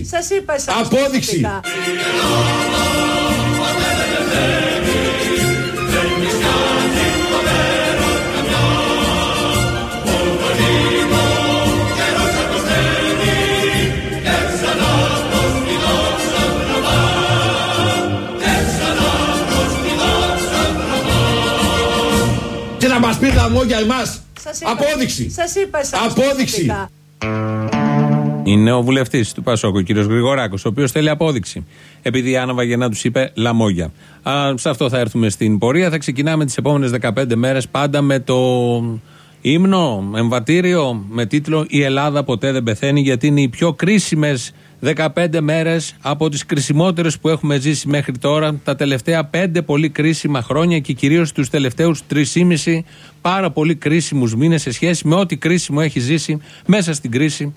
μόνο για εμάς. Απόδειξη. Σας είπα εσάς Απόδειξη. προσωπικά. Και να μας πήρε μόνο για εμάς; Σας είπα- Απόδειξη. Σας είπα εσάς Απόδειξη. προσωπικά. Είναι ο βουλευτής του Πασόκου, ο κύριος Γρηγοράκος, ο οποίος θέλει απόδειξη. Επειδή η Άννα Βαγενά τους είπε λαμόγια. Α, σε αυτό θα έρθουμε στην πορεία. Θα ξεκινάμε τις επόμενες 15 μέρες πάντα με το ύμνο, εμβατήριο, με τίτλο Η Ελλάδα ποτέ δεν πεθαίνει, γιατί είναι οι πιο κρίσιμες 15 μέρες από τις κρισιμότερες που έχουμε ζήσει μέχρι τώρα. Τα τελευταία 5 πολύ κρίσιμα χρόνια και κυρίως τους τελευταίους 3,5 πάρα πολύ κρίσιμους μήνες σε σχέση με ό,τι κρίσιμο έχει ζήσει μέσα στην κρίση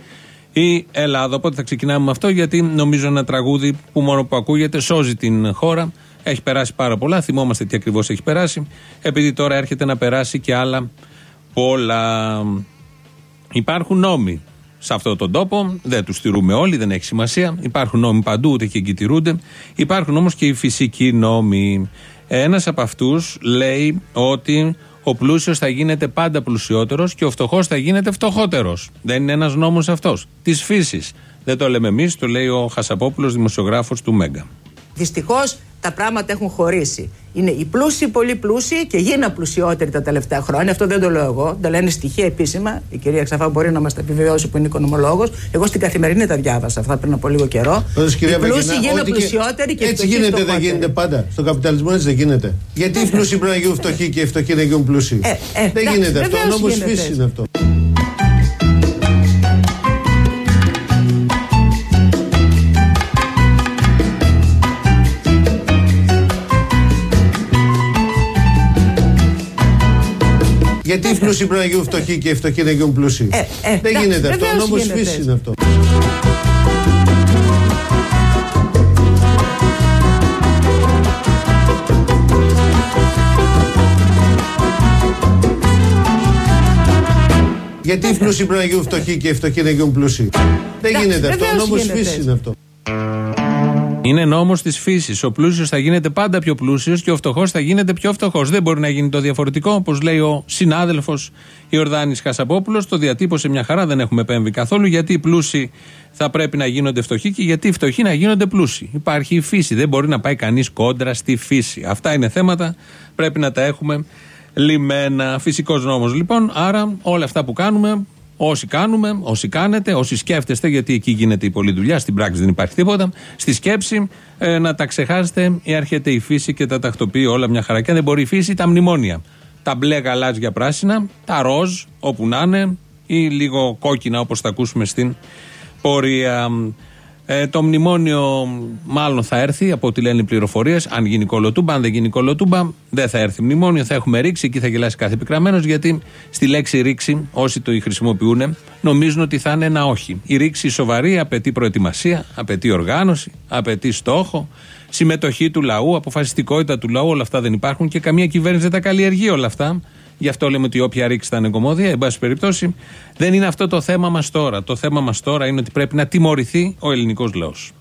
η Ελλάδα. Οπότε θα ξεκινάμε με αυτό, γιατί νομίζω ένα τραγούδι που μόνο που ακούγεται σώζει την χώρα. Έχει περάσει πάρα πολλά. Θυμόμαστε τι ακριβώς έχει περάσει. Επειδή τώρα έρχεται να περάσει και άλλα πολλά. Υπάρχουν νόμοι σε αυτόν τον τόπο. Δεν τους τηρούμε όλοι, δεν έχει σημασία. Υπάρχουν νόμοι παντού, ούτε και εκεί τηρούνται. Υπάρχουν όμως και οι φυσικοί νόμοι. Ένας από αυτούς λέει ότι ο πλούσιος θα γίνεται πάντα πλουσιότερος και ο φτωχός θα γίνεται φτωχότερος. Δεν είναι ένας νόμος αυτός. Της φύσης. Δεν το λέμε εμείς, το λέει ο Χασαπόπουλος, δημοσιογράφος του Μέγκα. Δυστυχώς τα πράγματα έχουν χωρίσει. Είναι οι πλούσιοι πολύ πλούσιοι και γίναν πλουσιότεροι τα τελευταία χρόνια. Αυτό δεν το λέω εγώ. Τα λένε στοιχεία επίσημα. Η κυρία Ξαφά μπορεί να μας τα επιβεβαιώσει που είναι οικονομολόγος. Εγώ στην καθημερινή τα διάβασα αυτά πριν από λίγο καιρό. Πάντως, οι κυρία πλούσιοι Βαγγενά, γίναν ό,τι και- πλουσιότεροι και οι Έτσι φτωχοί γίνεται, δεν φτωχότεροι. γίνεται πάντα. Στον καπιταλισμό έτσι δεν γίνεται. Γιατί οι πλούσιοι πρέπει να γίνουν φτωχοί και οι φτωχοί να γίνουν πλούσιοι; Ε, ε, δεν εντάξει, γίνεται αυτό. Ο βεβαίως νόμος γίνεται φύσης έτσι. είναι αυτό. Γιατί οι πλούσιοι πρέπει να γίνουν φτωχοί και οι φτωχοί να γίνουν πλούσιοι. Ε, ε, δεν εντάξει, γίνεται αυτό. Ο βεβαίως νόμος γίνεται φύσης έτσι. είναι αυτό. Γιατί οι πλούσιοι πρέπει να γίνουν φτωχοί και οι φτωχοί να γίνουν πλούσιοι. Δεν Εντάξει, γίνεται αυτό. Ο βεβαίως νόμος γίνεται φύσης έτσι. είναι αυτό. Είναι νόμος της φύσης. Ο πλούσιος θα γίνεται πάντα πιο πλούσιος και ο φτωχός θα γίνεται πιο φτωχός. Δεν μπορεί να γίνει το διαφορετικό, όπως λέει ο συνάδελφος Ιορδάνης Χασαπόπουλος. Το διατύπωσε μια χαρά, δεν έχουμε επέμβει καθόλου. Γιατί οι πλούσιοι θα πρέπει να γίνονται φτωχοί και γιατί οι φτωχοί να γίνονται πλούσιοι. Υπάρχει η φύση. Δεν μπορεί να πάει κανείς κόντρα στη φύση. Αυτά είναι θέματα. Πρέπει να τα έχουμε λιμένα. Φυσικός νόμος λοιπόν. Άρα όλα αυτά που κάνουμε Όσοι κάνουμε, όσοι κάνετε, όσοι σκέφτεστε, γιατί εκεί γίνεται η πολλή δουλειά, στην πράξη δεν υπάρχει τίποτα. Στη σκέψη ε, να τα ξεχάσετε, ή έρχεται η φύση και τα τακτοποιεί όλα μια χαρά. Και αν δεν μπορεί η φύση, τα μνημόνια. Τα μπλε γαλάζια πράσινα, τα ροζ, όπου να είναι, ή λίγο κόκκινα όπως θα ακούσουμε στην πορεία. Ε, το μνημόνιο μάλλον θα έρθει από ό,τι λένε οι πληροφορίες. Αν γίνει κολοτούμπα, αν δεν γίνει κολοτούμπα, δεν θα έρθει μνημόνιο. Θα έχουμε ρήξη, εκεί θα γελάσει κάθε επικραμένο. Γιατί στη λέξη ρήξη, όσοι το χρησιμοποιούν, νομίζουν ότι θα είναι ένα όχι. Η ρήξη σοβαρή απαιτεί προετοιμασία, απαιτεί οργάνωση, απαιτεί στόχο, συμμετοχή του λαού, αποφασιστικότητα του λαού. Όλα αυτά δεν υπάρχουν και καμία κυβέρνηση δεν τα καλλιεργεί όλα αυτά. Γι' αυτό λέμε ότι όποια ρήξη θα είναι κομμόδια, εν πάση περιπτώσει, δεν είναι αυτό το θέμα μας τώρα. Το θέμα μας τώρα είναι ότι πρέπει να τιμωρηθεί ο ελληνικός λαός.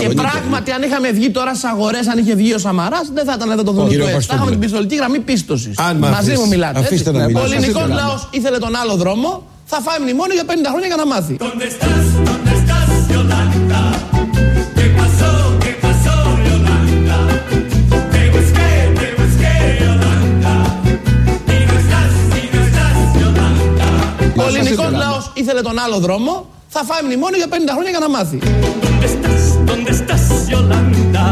Και πράγματι, αν είχαμε βγει τώρα στι αγορές, αν είχε βγει ο Σαμαράς, δεν θα ήταν εδώ το Κύριε δούλο του Θα είχαμε Παστούλη. την πιστολική γραμμή πίστοσης. Αν μ' Μαζί αφήσεις. μου μιλάτε. έτσι. Αφήστε να μιλάω. Ο ελληνικό Αφήστε να λαός ήθελε τον άλλο δρόμο, θα φάει μνημόνιο για 50 χρόνια για να μάθει. Ελληνικό λαός ήθελε τον άλλο δρόμο, θα φάει μνημόνιο για 50 χρόνια για να μάθει. ¿Dónde estás? ¿Dónde estás, Yolanda?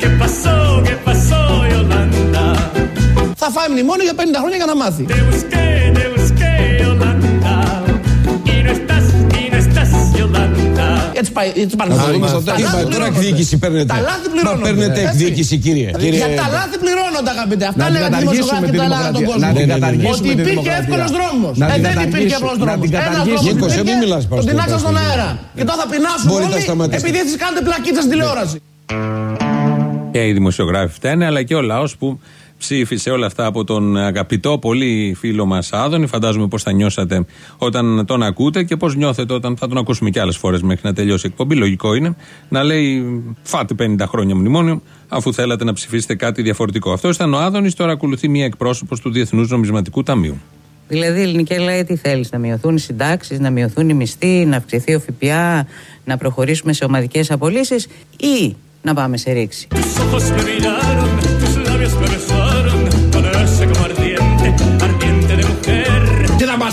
¿Qué pasó? ¿Qué pasó, Yolanda? Θα φάει μνημόνιο για 50 χρόνια για να μάθει. Έτσι πάει, έτσι πάνε Να τα το δούμε λάθη. στο Τα τέλος. λάθη Τώρα πληρώνονται. εκδίκηση παίρνετε. Τα λάθη Μα πληρώνονται. παίρνετε Έτσι. εκδίκηση, κύριε. Κύριε- Για τα λάθη πληρώνονται, αγαπητέ. Αυτά Να την λέγανε οι καταργήσουμε δημοσιογράφοι τη και τα άλλα τον δημοκρατία. κόσμο. Να την καταργήσουμε Ότι τη υπήρχε δημοκρατία. εύκολος δρόμο. Να την δεν υπήρχε καταργήσουμε. απλό Να δρόμος. την Ένα καταργήσουμε. δρόμο Νίκος, σε μην μιλάς Τον προς το τεινάξα στον Παστούλη. αέρα. Και τώρα θα πεινάσουμε Μπορείτε να όλοι σταματήσετε. επειδή εσεί κάνετε πλακίτσα στην τηλεόραση. Και οι δημοσιογράφοι φταίνε, αλλά και ο λαός που ψήφισε όλα αυτά από τον αγαπητό πολύ φίλο μας Άδωνη. Φαντάζομαι πώς θα νιώσατε όταν τον ακούτε και πώς νιώθετε όταν θα τον ακούσουμε και άλλες φορές μέχρι να τελειώσει η εκπομπή. Λογικό είναι να λέει φάτε 50 χρόνια μνημόνιο αφού θέλατε να ψηφίσετε κάτι διαφορετικό. Αυτό ήταν ο Άδωνης, τώρα ακολουθεί μία εκπρόσωπος του Διεθνούς Νομισματικού Ταμείου. Δηλαδή, η ελληνική λέει τι θέλεις, να μειωθούν οι συντάξεις, να μειωθούν οι μισθοί, να αυξηθεί ο ΦΠΑ, να προχωρήσουμε σε ομαδικές απολύσεις ή να πάμε σε ρήξη;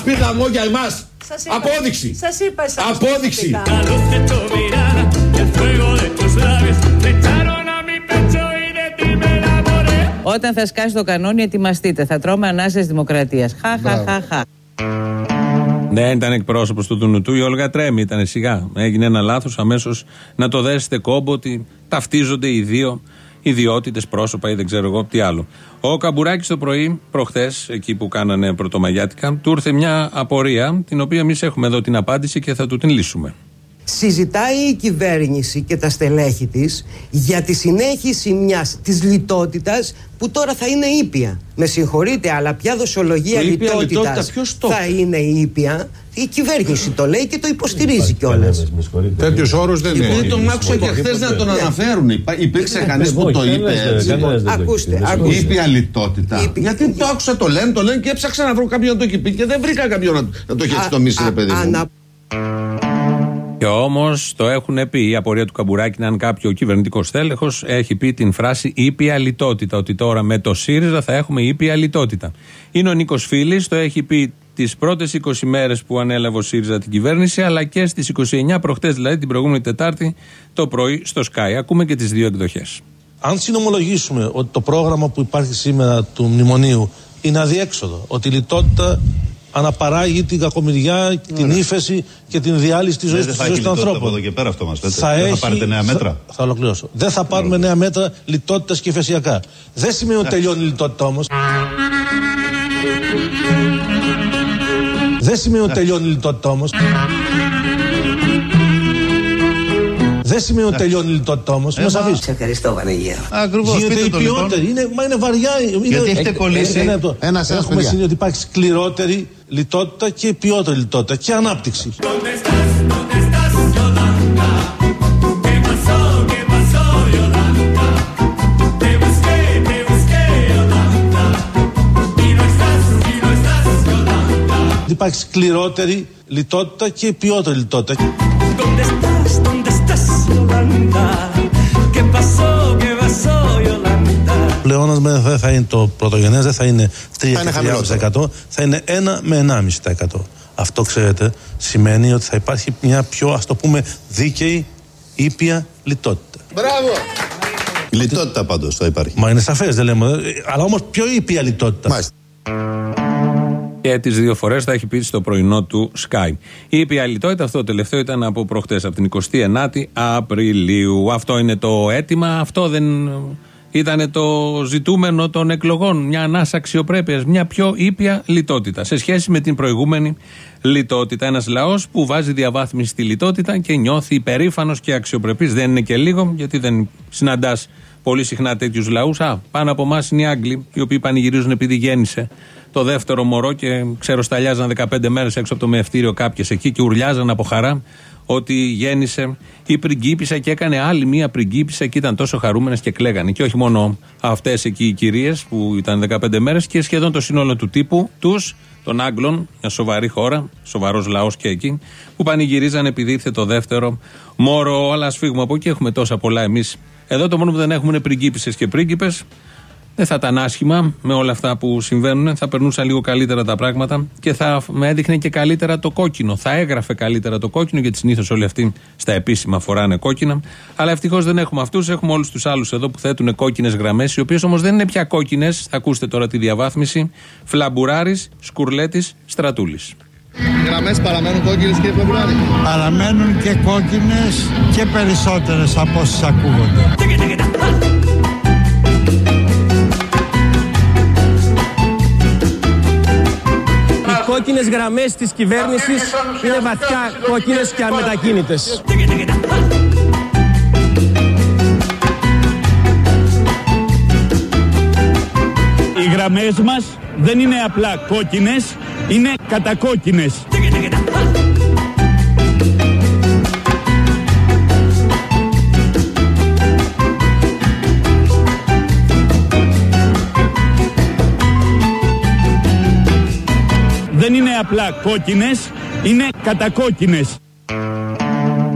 Μας πει λαμόγια εμάς. Σας είπα- Απόδειξη. Σας είπα εσάς Απόδειξη. προσωπικά. La luz de tu mirada y el fuego de tus labios me echaron a mi pecho y de ti me enamoré. Όταν θα σκάσει το κανόνι, ετοιμαστείτε. Θα τρώμε ανάσες δημοκρατίας. Χα, χα, χα, χα. Δεν ήταν εκπρόσωπος του Δουνουτού, η Όλγα Τρέμι ήταν σιγά. Έγινε ένα λάθος αμέσως να το δέσετε κόμπο ότι ταυτίζονται οι δύο ιδιότητες, πρόσωπα ή δεν ξέρω εγώ τι άλλο. Ο Καμπουράκης το πρωί, προχθές, εκεί που κάνανε πρωτομαγιάτικα, του ήρθε μια απορία, την οποία εμείς έχουμε εδώ την απάντηση και θα του την λύσουμε. Συζητάει η κυβέρνηση και τα στελέχη της για τη συνέχιση μιας της λιτότητας που τώρα θα είναι ήπια. Με συγχωρείτε, αλλά ποια δοσολογία Το ήπια λιτότητας λιτότητας ποιος το θα είναι ήπια. Η κυβέρνηση το λέει και το υποστηρίζει κιόλας. Τέτοιους όρους δεν Επειδή είναι. τον άκουσα και χθες να τον αναφέρουν. Υπά- Υπήρξε κανείς που το είπε έτσι. Ακούστε, ακούστε. Ήπια λιτότητα. Ήπια- Γιατί το άκουσα, το λένε, το λένε και έψαξα να βρω κάποιον να το έχει πει και δεν βρήκα κάποιον να, να το έχει Α- εξτομίσει, ρε α- παιδί μου. Ανα- Και όμως το έχουν πει. Η απορία του Καμπουράκη είναι αν κάποιο κυβερνητικός στέλεχος έχει πει την φράση ήπια λιτότητα. Ότι τώρα με το ΣΥΡΙΖΑ θα έχουμε ήπια λιτότητα. Είναι ο Νίκος Φίλης, το έχει πει τις πρώτες 20 μέρες που ανέλαβε ο ΣΥΡΙΖΑ την κυβέρνηση, αλλά και στις 29 προχτές, δηλαδή την προηγούμενη Τετάρτη το πρωί στο Sky. Ακούμε και τις δύο εκδοχές. Αν συνομολογήσουμε ότι το πρόγραμμα που υπάρχει σήμερα του μνημονίου είναι αδιέξοδο, ότι η λιτότητα αναπαράγει την κακομοιριά, την ύφεση και την διάλυση της ζωής Ναι, δεν θα έχει του λιτότητα από ανθρώπου. εδώ και πέρα αυτό μας λέτε. Θα Δεν θα έχει- πάρετε νέα μέτρα. Θα, θα ολοκληρώσω. Δεν θα πάρουμε νέα μέτρα λιτότητας και υφεσιακά. Δεν σημαίνει ότι τελειώνει η λιτότητα όμως. Δεν σημαίνει ότι τελειώνει η λιτότητα όμως. Δεν σημαίνει ότι τελειώνει η λιτότητα όμως. Με σαφής. Σε ευχαριστώ Βανεγέρο. Ακριβώς, Γίνεται πείτε η το λοιπόν. ποιότερη. Είναι, μα είναι βαριά. Είναι, Γιατί έχετε κολλήσει Ένας λεπτό. ένας-ένας, Έχουμε παιδιά. συνειδητοποιήσει ότι υπάρχει σκληρότερη λιτότητα και ποιότερη λιτότητα και ανάπτυξη. ¿Dónde estás? ¿Dónde estás, Yolanda? ¿Qué pasó? ¿Qué pasó, Yolanda? Te busqué, te busqué, Yolanda. Y no estás, y no estás, Yolanda. Υπάρχει σκληρότερη λιτότητα και ποιότερη λιτότητα. Πλεόνασμα δεν θα είναι το πρωτογενές, δεν θα είναι 3 είναι και χαμηλότερο. 3%, θα είναι 1 με 1,5%. Αυτό ξέρετε σημαίνει ότι θα υπάρχει μια πιο ας το πούμε δίκαιη ήπια λιτότητα. Μπράβο! Λιτότητα πάντως θα υπάρχει. Μα είναι σαφές δεν λέμε, ε, αλλά όμως πιο ήπια λιτότητα. Μάλιστα. Και τις δύο φορές θα έχει πει στο πρωινό του Sky. Η ήπια λιτότητα, αυτό το τελευταίο ήταν από προχτές, από την 29η Απριλίου. Αυτό είναι το αίτημα, αυτό δεν ήταν το ζητούμενο των εκλογών. Μια ανάσα αξιοπρέπειας, μια πιο ήπια λιτότητα σε σχέση με την προηγούμενη λιτότητα. Ένας λαός που βάζει διαβάθμιση στη λιτότητα και νιώθει υπερήφανος και αξιοπρεπής. Δεν είναι και λίγο, γιατί δεν συναντάς πολύ συχνά τέτοιους λαούς. Α, πάνω από εμάς είναι οι Άγγλοι, οι οποίοι πανηγυρίζουν επειδή γέννησε το δεύτερο μωρό και ξέρω σταλιάζαν 15 μέρες έξω από το μευτήριο κάποιες εκεί και ουρλιάζαν από χαρά ότι γέννησε η πριγκίπισσα και έκανε άλλη μία πριγκίπισσα και ήταν τόσο χαρούμενες και κλαίγανε. Και όχι μόνο αυτές εκεί οι κυρίες που ήταν 15 μέρες και σχεδόν το σύνολο του τύπου τους, των Άγγλων, μια σοβαρή χώρα, σοβαρός λαός και εκεί, που πανηγυρίζαν επειδή ήρθε το δεύτερο μόρο. Αλλά ας φύγουμε από εκεί, έχουμε τόσα πολλά εμείς. Εδώ το μόνο που δεν έχουμε είναι πριγκίπισσε και πρίγκιπες δεν θα ήταν άσχημα με όλα αυτά που συμβαίνουν. Θα περνούσαν λίγο καλύτερα τα πράγματα και θα με έδειχνε και καλύτερα το κόκκινο. Θα έγραφε καλύτερα το κόκκινο, γιατί συνήθως όλοι αυτοί στα επίσημα φοράνε κόκκινα. Αλλά ευτυχώς δεν έχουμε αυτούς. Έχουμε όλους τους άλλους εδώ που θέτουν κόκκινες γραμμές, οι οποίες όμως δεν είναι πια κόκκινες. Θα ακούσετε τώρα τη διαβάθμιση. Φλαμπουράρης, Σκουρλέτης, Στρατούλης. Γραμμές παραμένουν κόκκινες κύριε Φλαμπουράρη. Παραμένουν και κόκκινες και περισσότερες από όσες ακούγονται. Οι κόκκινες γραμμές της κυβέρνησης είναι βαθιά κόκκινες και αμετακίνητες. γραμμές μας δεν είναι απλά κόκκινες, είναι κατακόκκινες. Δεν είναι απλά κόκκινες, είναι κατακόκκινες.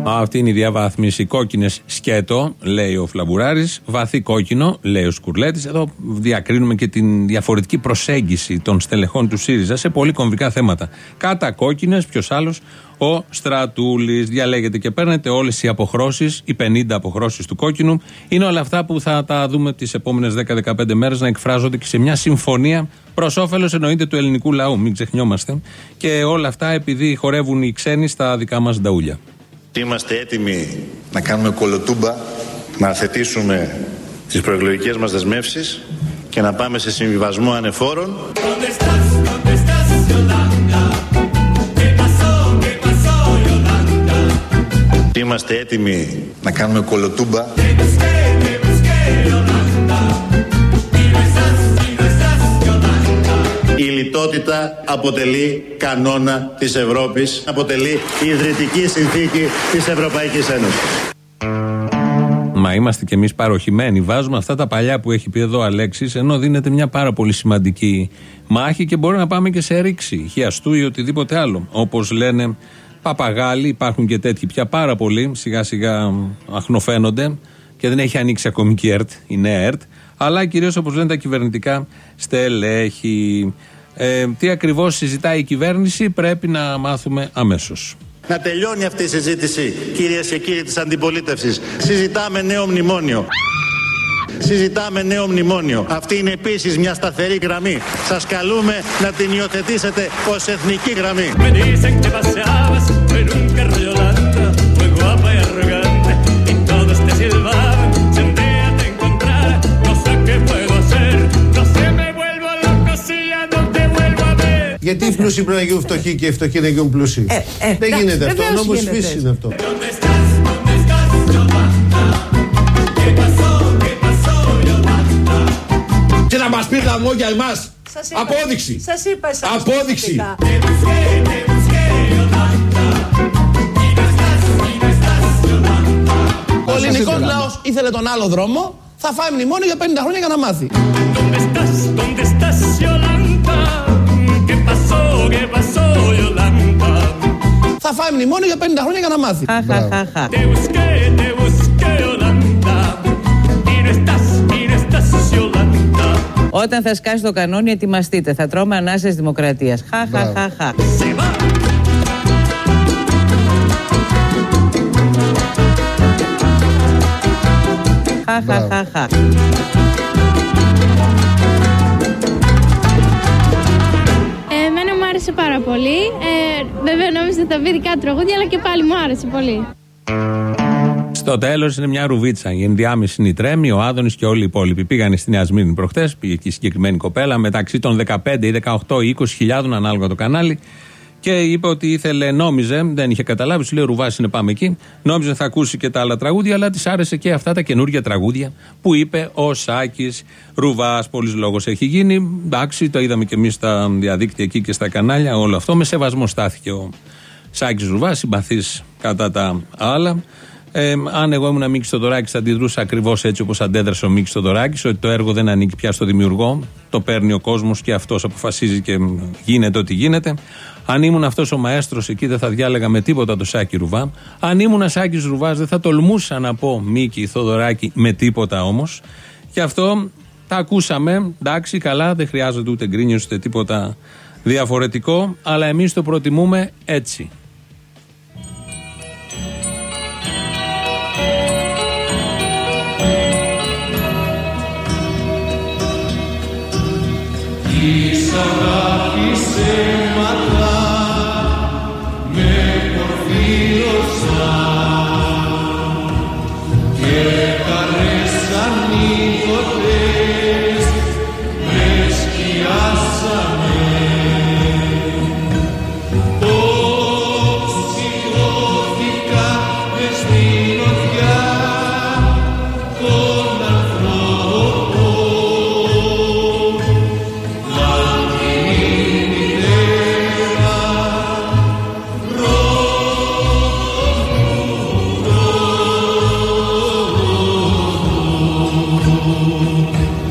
Α, Αυτή είναι η διαβάθμιση. Κόκκινες σκέτο, λέει ο Φλαμπουράρη. Βαθύ κόκκινο, λέει ο Σκουρλέτης. Εδώ διακρίνουμε και την διαφορετική προσέγγιση των στελεχών του ΣΥΡΙΖΑ σε πολύ κομβικά θέματα. Κάτα κόκκινες, ποιος άλλος, ο Στρατούλης. Διαλέγετε και παίρνετε όλες οι αποχρώσεις, οι 50 αποχρώσεις του κόκκινου. Είναι όλα αυτά που θα τα δούμε τις επόμενες 10-15 μέρες να εκφράζονται και σε μια συμφωνία προς όφελος εννοείται του ελληνικού λαού. Μην ξεχνιόμαστε. Και όλα αυτά επειδή χορεύουν οι ξένοι στα δικά μας νταούλια. Είμαστε έτοιμοι να κάνουμε κολοτούμπα, να θετήσουμε τις προεκλογικές μας δεσμεύσεις και να πάμε σε συμβιβασμό ανεφόρων. ¿Dónde estás? ¿Dónde estás, Yolanda? ¿Qué pasó? ¿Qué pasó, Yolanda? Είμαστε έτοιμοι να κάνουμε κολοτούμπα λιτότητα αποτελεί κανόνα της Ευρώπης, αποτελεί ιδρυτική συνθήκη της Ευρωπαϊκής Ένωσης. Μα είμαστε κι εμείς παροχημένοι. Βάζουμε αυτά τα παλιά που έχει πει εδώ ο Αλέξης, ενώ δίνεται μια πάρα πολύ σημαντική μάχη και μπορεί να πάμε και σε ρήξη, χιαστού ή οτιδήποτε άλλο. Όπως λένε παπαγάλοι, υπάρχουν και τέτοιοι πια πάρα πολλοί, σιγά σιγά αχνοφαίνονται και δεν έχει ανοίξει ακόμη και η ΕΡΤ, η νέα ΕΡΤ, αλλά κυρίως όπως λένε τα κυβερνητικά στελέχη. Ε, τι ακριβώς συζητάει η κυβέρνηση πρέπει να μάθουμε αμέσως. Να τελειώνει αυτή η συζήτηση, κυρίες και κύριοι της αντιπολίτευσης. Συζητάμε νέο μνημόνιο. Συζητάμε νέο μνημόνιο. Αυτή είναι επίσης μια σταθερή γραμμή. Σας καλούμε να την υιοθετήσετε ως εθνική γραμμή. Γιατί οι πλούσιοι πρέπει να γίνουν φτωχοί και οι φτωχοί να γίνουν πλούσιοι. Ε, ε, Δεν να- γίνεται αυτό. Ο βεβαίως νόμος γίνεται φύσης έτσι. είναι αυτό. ¿Dónde estás? ¿Dónde estás, Yolanda? ¿Qué pasó? ¿Qué pasó, Yolanda? Και να μας πει τα λόγια εμάς. Σας είπα- Απόδειξη. Σας είπα εσάς Απόδειξη. προσωπικά. Te busqué, te busqué, Yolanda. Y no estás, y no estás, Yolanda. Ο ελληνικό λαός ήθελε τον άλλο δρόμο. Θα φάει μνημόνιο για 50 χρόνια για να μάθει. Θα φάει μνημόνιο για 50 χρόνια για να μάθει. Χαχαχαχα. Te busqué, te busqué, Yolanda. Y no estás, y no estás, Yolanda. Όταν θα σκάσει το κανόνι, ετοιμαστείτε. Θα τρώμε ανάσες δημοκρατίας. Χαχαχαχα. Se va. Χαχαχαχα. Άρεσε πάρα πολύ. Ε, βέβαια νόμιζα ότι θα πει δικά του τραγούδια, αλλά και πάλι μου άρεσε πολύ. Στο τέλος είναι μια ρουβίτσα. Η ενδιάμεση είναι η Τρέμη, ο Άδωνης και όλοι οι υπόλοιποι. Πήγαν στη Νέα Σμύρνη προχτές, πήγε και η συγκεκριμένη κοπέλα, μεταξύ των 15 ή 18 ή 20 χιλιάδων ανάλογα το κανάλι. Και είπε ότι ήθελε, νόμιζε, δεν είχε καταλάβει, σου λέει ο Ρουβάς είναι πάμε εκεί. Νόμιζε θα ακούσει και τα άλλα τραγούδια, αλλά της άρεσε και αυτά τα καινούργια τραγούδια που είπε ο Σάκης Ρουβάς. Πολλή λόγος έχει γίνει. Εντάξει, το είδαμε και εμείς στα διαδίκτυα εκεί και στα κανάλια, όλο αυτό. Με σεβασμό στάθηκε ο Σάκης Ρουβάς, συμπαθής κατά τα άλλα. Ε, αν εγώ ήμουν Μίκης Θοδωράκης, θα αντιδρούσα ακριβώς έτσι όπως αντέδρασε ο Μίκης Θοδωράκης, ότι το έργο δεν ανήκει πια στο δημιουργό. Το παίρνει ο κόσμος και αυτός αποφασίζει και γίνεται ό,τι γίνεται. Αν ήμουν αυτός ο μαέστρος εκεί, δεν θα διάλεγα με τίποτα το Σάκη Ρουβά. Αν ήμουν Σάκης Ρουβάς, δεν θα τολμούσα να πω Μίκη Θοδωράκη με τίποτα όμως. Γι' αυτό τα ακούσαμε. Εντάξει, καλά, δεν χρειάζεται ούτε γκρίνιος ούτε τίποτα διαφορετικό. Αλλά εμείς το προτιμούμε έτσι. Senhor.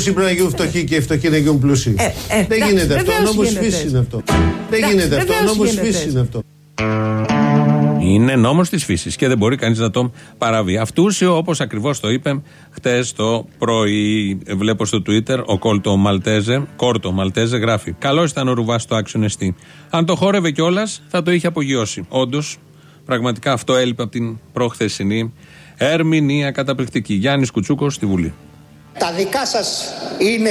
Πλούσιοι πρέπει να γίνουν φτωχοί και οι φτωχοί να γίνουν πλούσιοι. Ε, ε, Δεν εντάξει, γίνεται αυτό. Ο βεβαίως νόμος γίνεται φύσης έτσι. είναι αυτό. Δεν Εντάξει, γίνεται αυτό. Ο βεβαίως νόμος γίνεται φύσης έτσι. είναι αυτό. Είναι νόμος της φύσης και δεν μπορεί κανείς να τον παραβεί. Αυτούσιο, όπως ακριβώς το είπε χτες το πρωί, ε, βλέπω στο Twitter, ο Κόλτο Μαλτέζε, Κόρτο Μαλτέζε γράφει: Καλό ήταν ο Ρουβάς στο άξιο εστί. Αν το χόρευε κιόλας, θα το είχε απογειώσει. Όντως, πραγματικά αυτό έλειπε από την προχθεσινή ερμηνεία καταπληκτική. Γιάννης Κουτσούκος στη Βουλή. Τα δικά σας είναι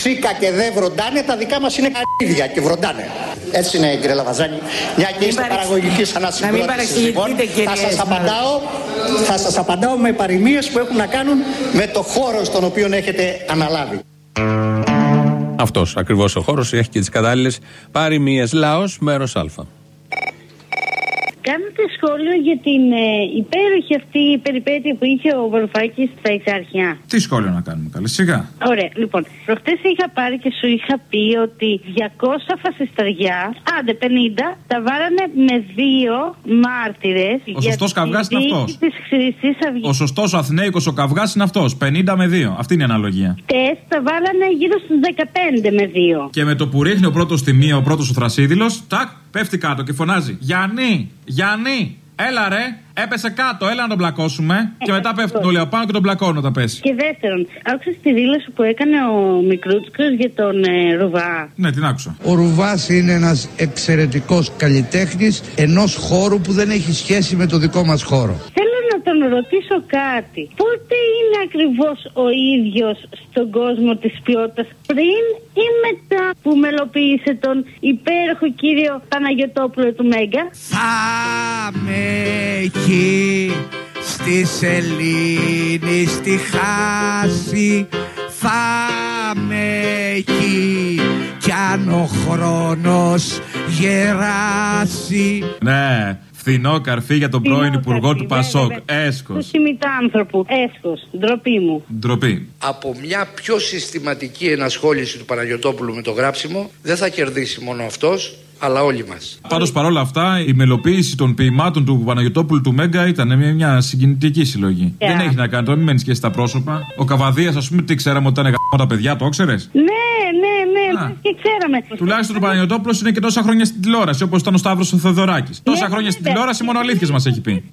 σίκα και δεν βροντάνε, τα δικά μας είναι καρύδια και βροντάνε. Έτσι είναι κύριε Λαβαζάνη. Μια και είστε παρεξ- παραγωγική σαν Να μην ανασυγκρότησης. Λοιπόν, παρεξηγηθείτε, θα κύριε σας, Σμαρ. απαντάω, θα σας απαντάω με παροιμίες που έχουν να κάνουν με το χώρο στον οποίο έχετε αναλάβει. Αυτός ακριβώς ο χώρος έχει και τις κατάλληλες παροιμίες. Λαός, μέρος Α. Κάνετε σχόλιο για την ε, υπέροχη αυτή περιπέτεια που είχε ο Βαρουφάκης στα Εξάρχεια. Τι σχόλιο να κάνουμε, καλή σιγά. Ωραία, λοιπόν. Προχτές είχα πάρει και σου είχα πει ότι 200 φασισταριά, άντε 50, τα βάλανε με δύο μάρτυρες. Ο σωστός καυγάς είναι αυτός. Τη Χρυσής Αυγή. Ο σωστός ο Αθηναίκος ο καυγάς είναι αυτός. 50 με 2. Αυτή είναι η αναλογία. Τεστ τα βάλανε γύρω στους 15 με 2. Και με το που ρίχνει ο πρώτος στη μία, ο πρώτος ο Θρασίδηλος, τάκ, πέφτει κάτω και φωνάζει. Γιάννη, Γιάννη, έλα ρε, έπεσε κάτω, έλα να τον πλακώσουμε. και μετά πέφτουν όλοι από πάνω και τον πλακώνουν όταν πέσει. Και δεύτερον, άκουσα τη δήλωση που έκανε ο Μικρούτσικος για τον ε, Ρουβά. Ναι, την άκουσα. Ο Ρουβάς είναι ένας εξαιρετικός καλλιτέχνης ενός χώρου που δεν έχει σχέση με το δικό μας χώρο. Θέλω να τον ρωτήσω κάτι. Πότε είναι ακριβώς ο ίδιος στον κόσμο της ποιότητας, πριν ή μετά που μελοποίησε τον υπέροχο κύριο Παναγιωτόπουλο του Μέγκα; Θα με έχει στη σελήνη στη χάση θα με έχει κι αν ο χρόνος γεράσει Ναι, φθηνό καρφί για τον πρώην Φθηνό υπουργό καρφί, του βέβαια, Πασόκ. βέβαια. Έσχος. Του συμμετάνθρωπου. Έσχος. Ντροπή μου. Ντροπή. από μια πιο συστηματική ενασχόληση του Παναγιωτόπουλου με το γράψιμο δεν θα κερδίσει μόνο αυτός αλλά όλοι μας. Πάντως παρόλα αυτά, η μελοποίηση των ποιημάτων του Παναγιωτόπουλου του Μέγκα ήταν μια, μια συγκινητική συλλογή. Yeah. Δεν έχει να κάνει τώρα, μην μένεις και στα πρόσωπα. Ο Καβαδίας, ας πούμε, τι ξέραμε ότι ήταν γαμό τα παιδιά, το ήξερε. Ναι, ναι, ναι, και ξέραμε. Τουλάχιστον ο Παναγιωτόπουλος είναι και τόσα χρόνια στην τηλεόραση, όπως ήταν ο Σταύρος ο Θεοδωράκης. Τόσα χρόνια στην τηλεόραση, μόνο αλήθειες μας έχει πει.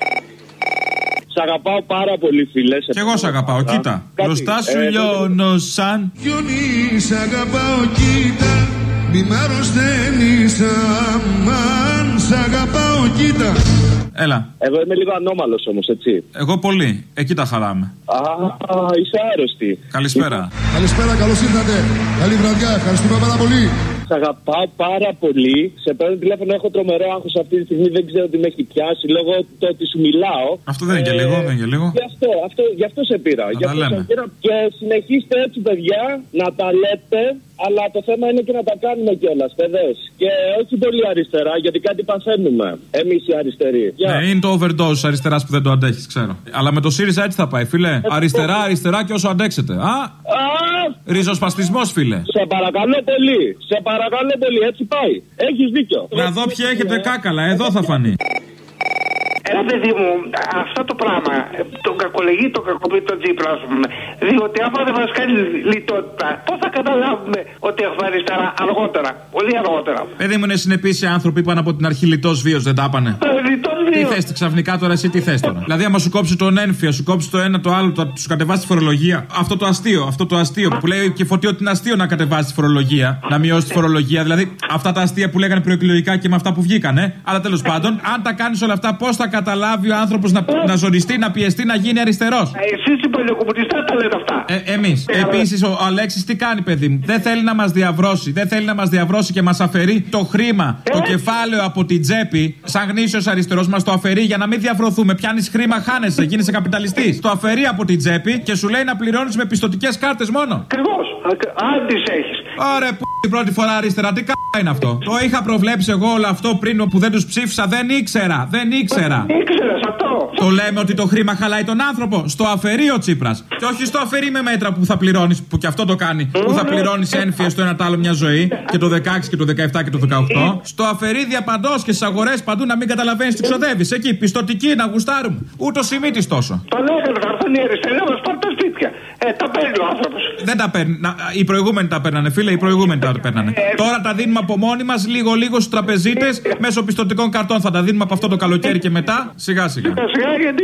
Σ' αγαπάω πάρα πολύ, φίλε. Κι εγώ σ' αγαπάω, κοίτα. Μπροστά σου Ε, λιώνω σαν. Γιονί, σ' αγαπάω κοίτα Μη μ' αρρωσταίνεις αμάν Σ' αγαπάω κοίτα Έλα. Εγώ είμαι λίγο ανώμαλος όμως, έτσι. Εγώ πολύ. Εκεί τα χαράμε. Α, είσαι άρρωστη. Καλησπέρα. Καλησπέρα, καλώς ήρθατε Καλή βραδιά, ευχαριστούμε πάρα πολύ Σ' αγαπάω πάρα πολύ. Σε παίρνω τηλέφωνο, έχω τρομερό άγχος αυτή τη στιγμή. Δεν ξέρω τι με έχει πιάσει λόγω του ότι σου μιλάω. Αυτό δεν είναι και λίγο, δεν είναι και λίγο. Γι' αυτό, αυτό, γι αυτό σε πήρα. Να Γι' τα αυτό λέμε. σε πήρα. Και συνεχίστε έτσι, παιδιά, να τα λέτε. Αλλά το θέμα είναι και να τα κάνουμε κιόλας, παιδε. Και όχι πολύ αριστερά, γιατί κάτι παθαίνουμε. Εμείς οι αριστεροί. Γεια. Ναι, είναι το overdose αριστεράς που δεν το αντέχεις, ξέρω. Αλλά με το ΣΥΡΙΖΑ έτσι θα πάει, φίλε. Αριστερά, αριστερά και όσο αντέξετε. Α! Ριζοσπαστισμός, φίλε. Σε παρακαλώ πολύ. Σε παρακαλώ πολύ. Έτσι πάει. Έχεις δίκιο. Να δω ποιοι έχετε κάκαλα, εδώ θα φανεί. Ρε παιδί μου, αυτό το πράγμα, τον κακολογεί, τον κακοποιεί τον Τζίπρα, ας πούμε. Διότι άμα δεν μας κάνει λιτότητα, πώς θα καταλάβουμε ότι έχουμε αριστερά αργότερα, πολύ αργότερα. Παιδί μου είναι συνεπείς οι άνθρωποι που είπαν από την αρχή λιτός βίος, δεν τα είπανε. Τι θες ξαφνικά τώρα, εσύ τι θες τώρα; δηλαδή, άμα σου κόψει τον ένφια, σου κόψει το ένα το άλλο, το, σου κατεβάσει τη φορολογία. Αυτό το αστείο, αυτό το αστείο που λέει και φωτεί ότι είναι αστείο να κατεβάσει τη φορολογία, να μειώσει τη φορολογία. Δηλαδή, αυτά τα αστεία που λέγανε προεκλογικά και με αυτά που βγήκανε. Αλλά τέλος πάντων, αν τα κάνεις όλα αυτά, πώς θα καταλάβει ο άνθρωπος να, να ζοριστεί, να πιεστεί, να γίνει αριστερός. Εσείς οι παλιοκομμουνιστέ τα λέτε αυτά. Ε, Εμείς. Επίσης, ο Αλέξης τι κάνει, παιδί μου; Δεν θέλει να μας διαβρώσει. Δεν θέλει να μας διαβρώσει και μας αφαιρεί το χρήμα, το κεφάλαιο από την τσέπη. Σαν γνήσιος αριστερός μας το αφαιρεί για να μην διαβρωθούμε. Πιάνεις χρήμα, χάνεσαι, γίνεσαι καπιταλιστής. Το αφαιρεί από την τσέπη και σου λέει να πληρώνεις με πιστοτικές κάρτες μόνο. Ακριβώς. Αν τις έχεις. Ωραία, που την πρώτη φορά αριστερά, τι κα είναι αυτό; Το είχα προβλέψει εγώ όλο αυτό πριν που δεν τους ψήφισα. Δεν ήξερα, δεν ήξερα. Ήξερες αυτό; Το λέμε ότι το χρήμα χαλάει τον άνθρωπο. Στο αφαιρεί ο Τσίπρας. Και όχι στο αφαιρεί με μέτρα που θα πληρώνεις, που και αυτό το κάνει. Που θα πληρώνεις ένφια στο ένα τ' άλλο μια ζωή. Και το 16 και το 17 και το 18. Στο αφαιρεί διαπαντός και στις αγορές παντού να μην καταλαβαίνεις τι ξοδεύεις. Εκεί, πιστοτική να γουστάρουμε. Ούτε ο Σιμίτη τόσο. Το λέγανε, θα έρθουν οι αριστεροί να μα πάρουν τα σπίτια. Ε, τα παίρνει ο άνθρωπος. Δεν τα παίρνει. Να, Οι προηγούμενοι τα παίρνανε, φίλε, οι προηγούμενοι τα παίρνανε. Τώρα τα δίνουμε από μόνοι μας, λίγο-λίγο στους τραπεζίτες, μέσω πιστοτικών καρτών. Θα τα δίνουμε από αυτό το καλοκαίρι και μετά, σιγά-σιγά. Σιγά γιατί.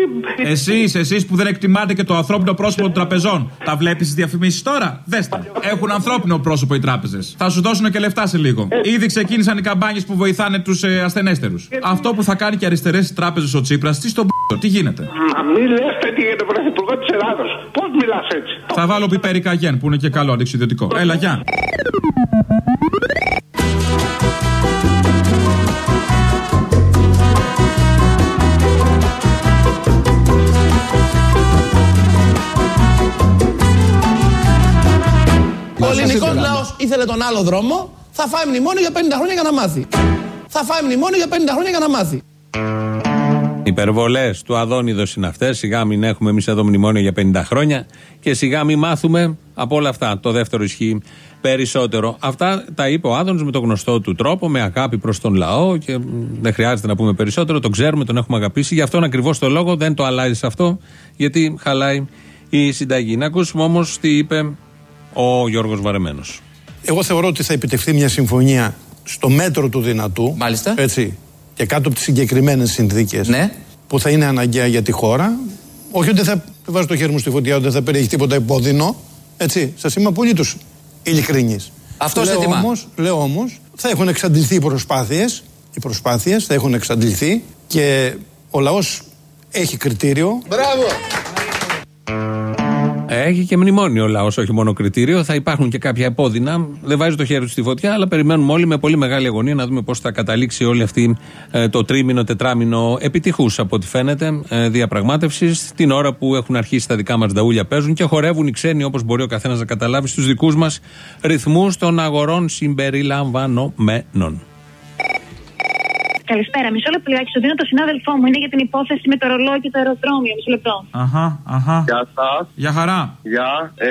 Εσείς, εσείς που δεν εκτιμάτε και το ανθρώπινο πρόσωπο των τραπεζών, τα βλέπεις τι διαφημίσεις τώρα; Δέστε. Έχουν ανθρώπινο πρόσωπο οι τράπεζες. Θα σου δώσουν και λεφτά σε λίγο. Ήδη ξεκίνησαν οι καμπάνιες που βοηθάνε τους ε, ασθενέστερους. Αυτό που θα κάνει και αριστερές τράπεζες ο Τσίπρας, τι στον π***ο, τι γίνεται; Μα μην λες τέτοια για τον πρωθυπουργό της Ελλάδος. Πώς μιλάς έτσι; Θα βάλω πιπέρικα γεν που είναι και καλό αντιξιδιωτικό. Έλα, γεια. Ο ελληνικός λαός ήθελε τον άλλο δρόμο, θα φάει μνημόνιο για 50 χρόνια για να μάθει. Θα φάει μνημόνιο για 50 χρόνια για να μάθει. Υπερβολές του Αδόνιδος είναι αυτές. Σιγά μην έχουμε εμείς εδώ μνημόνιο για 50 χρόνια και σιγά μην μάθουμε από όλα αυτά. Το δεύτερο ισχύει περισσότερο. Αυτά τα είπε ο Άδωνη με τον γνωστό του τρόπο, με αγάπη προς τον λαό και μ, δεν χρειάζεται να πούμε περισσότερο. Τον ξέρουμε, τον έχουμε αγαπήσει. Γι' αυτόν ακριβώς το λόγο δεν το αλλάζει αυτό, γιατί χαλάει η συνταγή. Να ακούσουμε όμως τι είπε ο Γιώργος Βαρεμένος. Εγώ θεωρώ ότι θα επιτευχθεί μια συμφωνία στο μέτρο του δυνατού. Μάλιστα. Έτσι. Και κάτω από τις συγκεκριμένες συνθήκες Ναι. που θα είναι αναγκαία για τη χώρα. Όχι ότι θα δεν βάζω το χέρι μου στη φωτιά, ότι δεν θα περιέχει τίποτα υπόδεινο. Έτσι. Σας είμαι απολύτως ειλικρινής. Αυτό λέω έτοιμα. όμως, λέω όμως, θα έχουν εξαντληθεί οι προσπάθειες. Οι προσπάθειες θα έχουν εξαντληθεί και ο λαός έχει κριτήριο. Μπράβο. Έχει και μνημόνιο ο λαός, όχι μόνο κριτήριο. Θα υπάρχουν και κάποια επώδυνα. Δεν βάζει το χέρι τους στη φωτιά, αλλά περιμένουμε όλοι με πολύ μεγάλη αγωνία να δούμε πώς θα καταλήξει όλη αυτή ε, το τρίμηνο, τετράμινο επιτυχούς από ό,τι φαίνεται ε, διαπραγμάτευσης. Την ώρα που έχουν αρχίσει τα δικά μας νταούλια παίζουν και χορεύουν οι ξένοι όπως μπορεί ο καθένας να καταλάβει στους δικούς μας ρυθμούς των αγορών συμπεριλαμβανομένων. Καλησπέρα. Μισό λεπτό λιγάκι. Σου δίνω το συνάδελφό μου. Είναι για την υπόθεση με το ρολόι και το αεροδρόμιο. Μισό λεπτό. Αχα, αχα. Γεια σας. Για χαρά. Γεια. Ε,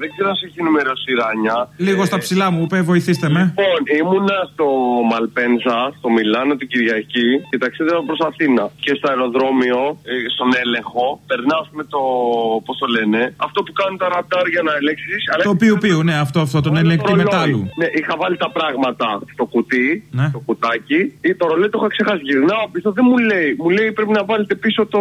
δεν ξέρω αν σε έχει ενημερώσει η Ράνια. Λίγο στα ψηλά μου, είπε, βοηθήστε με. Λοιπόν, ήμουνα στο Μαλπένζα, στο Μιλάνο την Κυριακή και ταξίδευα προς Αθήνα. Και στο αεροδρόμιο, ε, στον έλεγχο, περνάω με το. Πώς το λένε, αυτό που κάνουν τα ραντάρ για να ελέγξεις. Το πιου πιου, ναι, αυτό, αυτό, τον ελεκτή μετάλλου. Ναι, είχα βάλει τα πράγματα στο κουτί, Ναι. στο κουτάκι. Ή το ρολόι το είχα ξεχάσει. Γυρνάω πίσω, δεν μου λέει. Μου λέει πρέπει να βάλετε πίσω το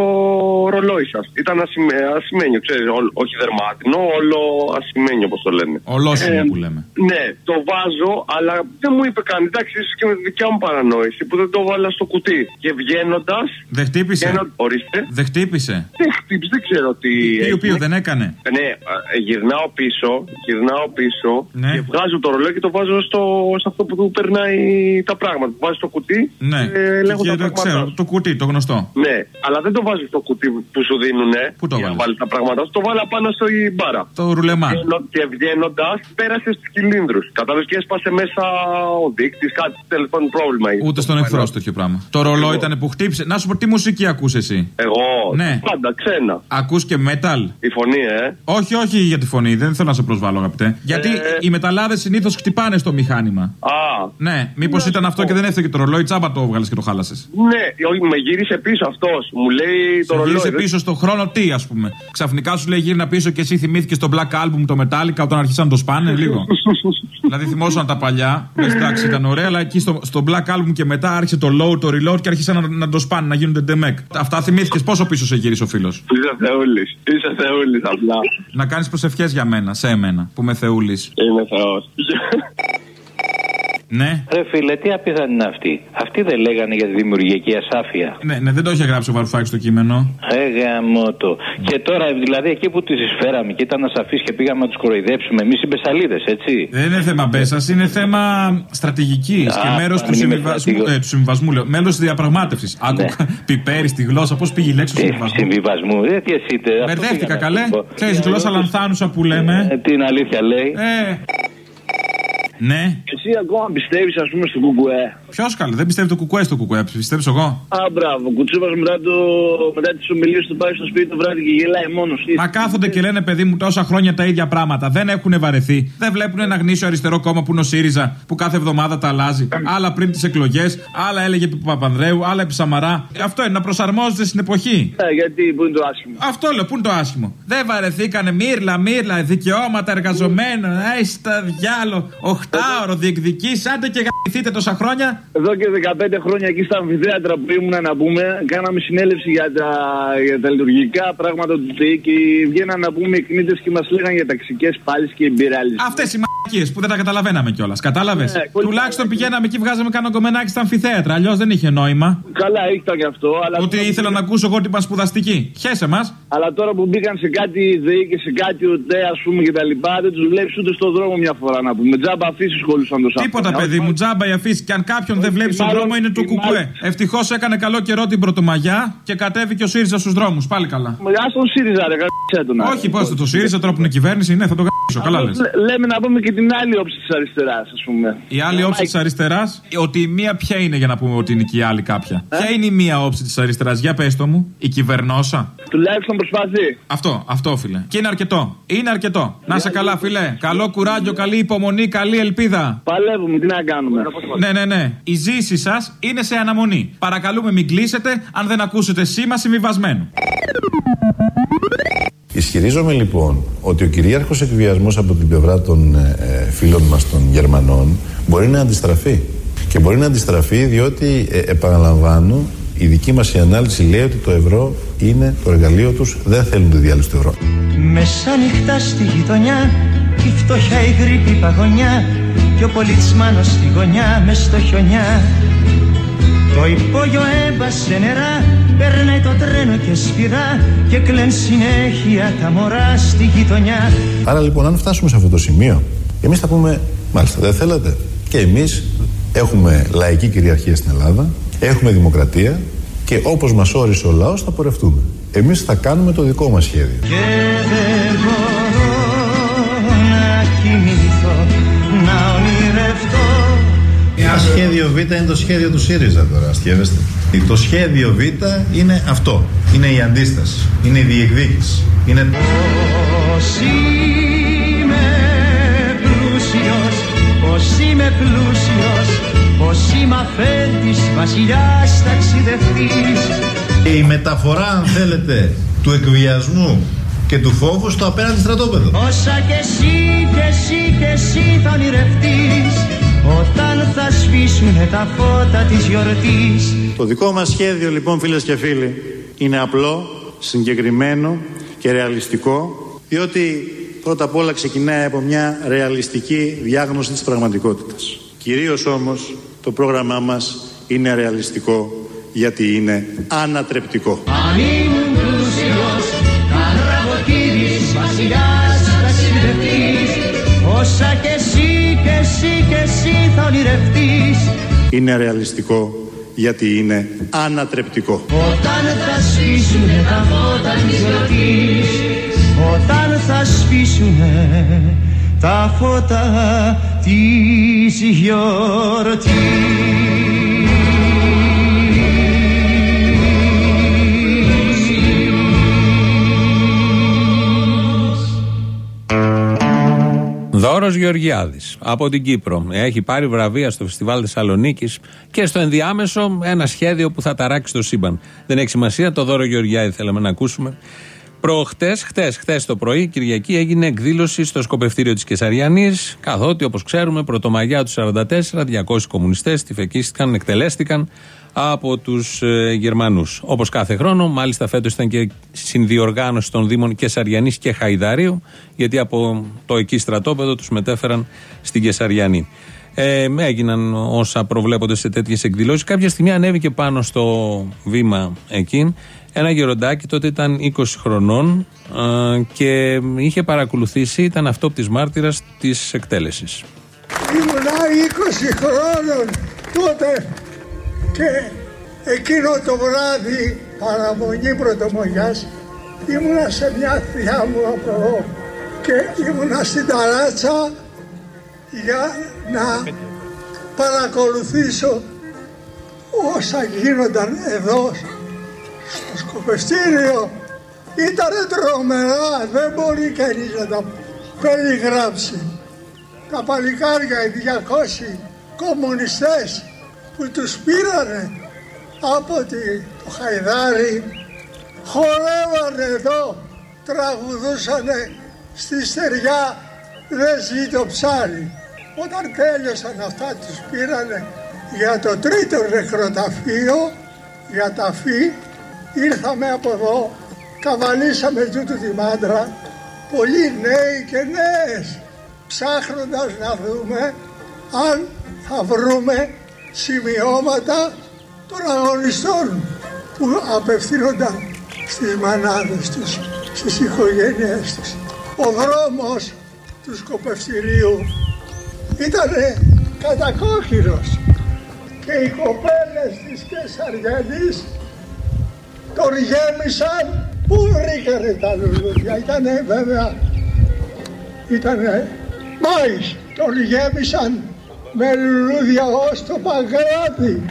ρολόι σας. Ήταν ασημένιο, ασημένιο ξέρεις, όχι δερμάτινο, όλο ασημένιο όπως το λένε. Ολόσημο Ε, που λέμε. Ναι, το βάζω, αλλά δεν μου είπε καν. Εντάξει, ίσως και με τη δικιά μου παρανόηση που δεν το βάλα στο κουτί. Και βγαίνοντας. Δεν χτύπησε. Ορίστε. Δεν χτύπησε. Δεν χτύπησε, δεν ξέρω τι. Πιου πιου, έγινε. δεν έκανε. Ναι, ε, γυρνάω πίσω, γυρνάω πίσω Ναι. και βγάζω το ρολόι και το βάζω στο, σε αυτό που του περνάει τα πράγματα. Που βάζει στο κουτί. Ναι, και λέγω και τα δεν πράγματα. ξέρω, το κουτί, το γνωστό. Ναι, αλλά δεν το βάζεις στο κουτί που σου δίνουνε. Πού το για να βάλεις; βάλεις τα πράγματα. σου. Το βάλα πάνω στο μπάρα. Το ρουλεμάν. Βγαίνω- Και βγαίνοντας, πέρασες στους κυλίνδρους. Κατάλαβες και έσπασε μέσα ο δείκτης, κάτι τέλο πάντων πρόβλημα. είχε. Ούτε στον εχθρό σου τέτοιο πράγμα. Το ρολόι ήταν που χτύπησε. Να σου πω τι μουσική ακούς εσύ; Εγώ. Ναι. Πάντα ξένα. Ακούς και metal; Η φωνή, ε. Όχι, όχι για τη φωνή, δεν θέλω να σε προσβάλλω, αγαπητέ. Γιατί οι μεταλλάδες συνήθως χτυπάνε στο μηχάνημα. Α. Ναι, μήπως ήταν αυτό και δεν έφταιγε το ρολόι, τσάμπα το έβγαλε και το χάλασες. Ναι, όχι, με γύρισε πίσω αυτός. Μου λέει το Σε ρολόι. γύρισε δεν- πίσω στον χρόνο τι, ας πούμε. Ξαφνικά σου λέει γύρνα πίσω και εσύ θυμήθηκε στο Black Album το Metallica όταν αρχίσαν να το σπάνε λίγο. δηλαδή θυμόσαν τα παλιά. Λες, εντάξει, ήταν ωραία, αλλά εκεί στο, στο Black Album και μετά άρχισε το low, το reload και άρχισαν να, να το σπάνε, να γίνονται ντεμεκ. Αυτά θυμήθηκες; Πόσο πίσω σε γύρισε ο φίλος; Είσαι θεούλης. Είσαι θεούλης απλά. Να κάνεις προσευχές για μένα, σε εμένα, που με θεούλης. Είμαι θεός. Ναι. Ρε φίλε, τι απίθανη είναι αυτή. Αυτοί δεν λέγανε για τη δημιουργική ασάφεια. Ναι, ναι, δεν το είχε γράψει ο Βαρουφάκης στο κείμενο. Ε, γαμώτο. Και τώρα, δηλαδή, εκεί που τις εισφέραμε και ήταν ασαφείς και πήγαμε να τους κοροϊδέψουμε, εμείς οι μπεσαλίδε, έτσι. Δεν είναι θέμα μπέσας, είναι θέμα στρατηγικής Α, και μέρος του, μην είμαι συμβιβασμού, στρατηγός. ε, του συμβιβασμού. Λέω, μέλος της διαπραγμάτευσης. Άκου, πιπέρι στη γλώσσα, πώς πήγε η λέξη του συμβιβασμού. Συμβιβασμού. Ε, τι εσύ, τε, αυτό Μπερδεύτηκα πήγα να καλέ. σου πω. Ξέρεις, γλώσσα λανθάνουσα που λέμε. Ε, την αλήθεια λέει. Ε. Ναι. Εσύ ακόμα πιστεύεις, ας πούμε, στο κουκουέ. Ποιος καλό, δεν πιστεύει το κουκουέ στο κουκουέ, πιστεύεις εγώ; Α, μπράβο. Κουτσούπα μετά, το... μετά τις ομιλίες του πάει στο σπίτι το βράδυ και γελάει μόνος. Μα κάθονται και λένε, παιδί μου, τόσα χρόνια τα ίδια πράγματα. Δεν έχουν βαρεθεί. Δεν βλέπουν ένα γνήσιο αριστερό κόμμα που είναι ο ΣΥΡΙΖΑ που κάθε εβδομάδα τα αλλάζει. Άλλα πριν τις εκλογές, άλλα έλεγε επί Παπανδρέου, άλλα επί Σαμαρά. Αυτό είναι να προσαρμόζεται στην εποχή. Ε, γιατί που είναι το άσχημο; Αυτό λέω, πού είναι το άσχημο; Δεν βαρεθήκανε μύρλα, μύρλα, δικαιώματα εργαζομένων. Ε, στα διάλο, οχτάωρο διεκδική, άντε και γαμπηθείτε τόσα χρόνια. Εδώ και 15 χρόνια εκεί στα αμφιθέατρα που ήμουν να πούμε, κάναμε συνέλευση για τα, για τα λειτουργικά πράγματα του ΤΕΙ και βγαίναν να πούμε οι κνήτε και μας λέγανε για ταξικές πάλι και εμπειράλεις. Αυτές οι μαλακίες που δεν τα καταλαβαίναμε κιόλας. Κατάλαβες; Ναι, πολύ Τουλάχιστον πηγαίναμε εκεί, βγάζαμε κάνα κομμενάκι στα αμφιθέατρα. Αλλιώς δεν είχε νόημα. Καλά, ήταν και αυτό. Αλλά Ότι ήθελα να ακούσω εγώ την πασπουδαστική. Χέσε μα. Αλλά τώρα που μπήκαν σε κάτι ΔΕΗ και σε κάτι ΟΤΕ, ας πούμε και τα λοιπά, δεν τους βλέπεις ούτε στον δρόμο μια φορά να πούμε. Τζάμπα αφήσεις σχολούσαν το Σάββατο. Τίποτα, παιδί μου, τζάμπα η αφήση. Και αν κάποιον δεν βλέπει στον μάλλον- δρόμο είναι του ή κουκουέ. μάλλον- Ευτυχώς έκανε καλό καιρό την Πρωτομαγιά και κατέβηκε ο ΣΥΡΙΖΑ στους δρόμους. Πάλι καλά. Α τον ΣΥΡΙΖΑ, ρε, γαμίσέ τον. Όχι, πώς το ΣΥΡΙΖΑ τώρα που είναι κυβέρνηση, ναι, θα το γαμίσω. Καλά λες. Λέ- Λέμε να πούμε και την άλλη όψη της αριστεράς, ας πούμε. Η άλλη όψη της αριστεράς, ότι η μία ποια είναι για να πούμε ότι είναι και η άλλη κάποια. Ποια είναι η μία όψη της αριστεράς, για πες το μου, η κυβερνόσα. Τουλάχιστον προσπαθεί. Αυτό, αυτό φίλε. Και είναι αρκετό. Είναι αρκετό. Να σε καλά, φίλε. Καλό κουράγιο, καλή υπομονή, καλή ελπίδα. Παλεύουμε, τι να κάνουμε. Ναι, ναι, ναι. Η ζήση σας είναι σε αναμονή. Παρακαλούμε μην κλείσετε αν δεν ακούσετε σήμα συμβιβασμένου. Ισχυρίζομαι λοιπόν ότι ο κυρίαρχος εκβιασμός από την πλευρά των ε, ε, φίλων μας των Γερμανών μπορεί να αντιστραφεί. Και μπορεί να αντιστραφεί διότι, ε, επαναλαμβάνω, η δική μας η ανάλυση λέει ότι το ευρώ είναι το εργαλείο τους, δεν θέλουν τη διάλυση του ευρώ. Μεσάνυχτα στη γειτονιά Η φτωχιά η γρήπη παγωνιά Και ο πολιτσμάνος στη γωνιά μες στο χιονιά Το υπόγειο έμπασε νερά Περνάει το τρένο και σφυρά Και κλαίν συνέχεια τα μωρά στη γειτονιά Άρα λοιπόν, αν φτάσουμε σε αυτό το σημείο, εμείς θα πούμε, μάλιστα δεν θέλατε. Και εμείς έχουμε λαϊκή κυριαρχία στην Ελλάδα, έχουμε δημοκρατία και όπως μας όρισε ο λαός θα πορευτούμε. Εμείς θα κάνουμε το δικό μας σχέδιο. Και δεν μπορώ να κοιμηθώ σχέδιο Β είναι το σχέδιο του ΣΥΡΙΖΑ τώρα, αστείευεστε. Το σχέδιο Β είναι αυτό. Είναι η αντίσταση. Είναι η διεκδίκηση. Είναι Πως είμαι πλούσιος, πως είμαι πλούσιος, πως είμαι αφέντης, βασιλιάς, ταξιδευτής. η μεταφορά, αν θέλετε, του εκβιασμού και του φόβου στο απέναντι στρατόπεδο. Όσα κι εσύ κι εσύ κι εσύ θα ονειρευτείς, όταν θα σβήσουνε τα φώτα της γιορτής. Το δικό μας σχέδιο λοιπόν φίλες και φίλοι είναι απλό, συγκεκριμένο και ρεαλιστικό διότι πρώτα απ' όλα ξεκινάει από μια ρεαλιστική διάγνωση της πραγματικότητας. Κυρίως όμως το πρόγραμμά μας είναι ρεαλιστικό γιατί είναι ανατρεπτικό. Αν ήμουν πλούσιος, θα ραβοκύρης, βασιλιάς, ταξιδευτής, όσα κι θα ονειρευτείς, Είναι ρεαλιστικό γιατί είναι ανατρεπτικό. Όταν θα σβήσουνε τα φώτα της γιορτής Όταν θα σβήσουνε τα φώτα της γιορτής Δώρος Γεωργιάδης από την Κύπρο. Έχει πάρει βραβεία στο Φεστιβάλ Θεσσαλονίκης και στο ενδιάμεσο ένα σχέδιο που θα ταράξει το σύμπαν. Δεν έχει σημασία, το δώρο Γεωργιάδη θέλαμε να ακούσουμε. Προχτές, χτες, χτες το πρωί, Κυριακή, έγινε εκδήλωση στο σκοπευτήριο της Κεσαριανής. Καθότι, όπως ξέρουμε, πρωτομαγιά του 44, 200 κομμουνιστές τυφεκίστηκαν, εκτελέστηκαν από τους ε, Γερμανούς. Όπως κάθε χρόνο, μάλιστα φέτος ήταν και συνδιοργάνωση των Δήμων Κεσαριανής και Χαϊδαρίου, γιατί από το εκεί στρατόπεδο τους μετέφεραν στην Κεσαριανή. Ε, έγιναν όσα προβλέπονται σε τέτοιες εκδηλώσεις. Κάποια στιγμή ανέβηκε πάνω στο βήμα εκεί ένα γεροντάκι, τότε ήταν 20 χρονών ε, και είχε παρακολουθήσει, ήταν αυτόπτης μάρτυρας της εκτέλεσης. Ήμουνα 20 χρόνων τότε και εκείνο το βράδυ παραμονή πρωτομογιάς ήμουνα σε μια θεία μου από εδώ και ήμουνα στην ταράτσα για να παρακολουθήσω όσα γίνονταν εδώ στο σκοπευτήριο ήταν τρομερά, δεν μπορεί κανείς να τα περιγράψει. Τα παλικάρια, οι 200 κομμουνιστές που τους πήρανε από τη, το Χαϊδάρι χορεύανε εδώ, τραγουδούσανε στη στεριά δεν ζει το ψάρι. Όταν τέλειωσαν αυτά τους πήρανε για το τρίτο νεκροταφείο, για τα φύ, ήρθαμε από εδώ, καβαλήσαμε τούτο τη μάντρα, πολλοί νέοι και νέες, ψάχνοντας να δούμε αν θα βρούμε σημειώματα των αγωνιστών που απευθύνονταν στις μανάδες τους, στις οικογένειές τους. Ο δρόμος του σκοπευτηρίου ήταν κατακόκκινος και οι κοπέλες της Κεσαριανής τον γέμισαν Πού βρήκανε τα λουλούδια, ήτανε βέβαια, ήτανε Μάης, τον γέμισαν με λουλούδια ως το Παγκράτη.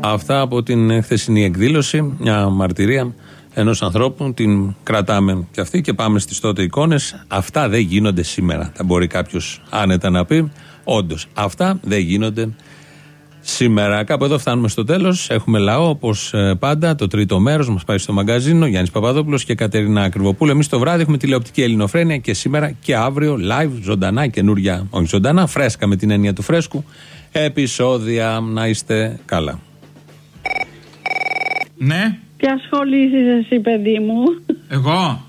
Αυτά από την χθεσινή εκδήλωση, μια μαρτυρία ενός ανθρώπου, την κρατάμε και αυτή και πάμε στις τότε εικόνες. Αυτά δεν γίνονται σήμερα. Θα μπορεί κάποιος άνετα να πει. Όντως, αυτά δεν γίνονται σήμερα. Κάπου εδώ φτάνουμε στο τέλος. Έχουμε λαό, όπως πάντα. Το τρίτο μέρος μας πάει στο μαγκαζίνο. Γιάννης Παπαδόπουλος και Κατερίνα Ακριβοπούλου. Εμείς το βράδυ έχουμε τηλεοπτική ελληνοφρένεια και σήμερα και αύριο live, ζωντανά, καινούρια, όχι ζωντανά, φρέσκα με την έννοια του φρέσκου. Επισόδια να είστε καλά. Ναι, Ποια σχολή είσαι εσύ, παιδί μου; εγώ;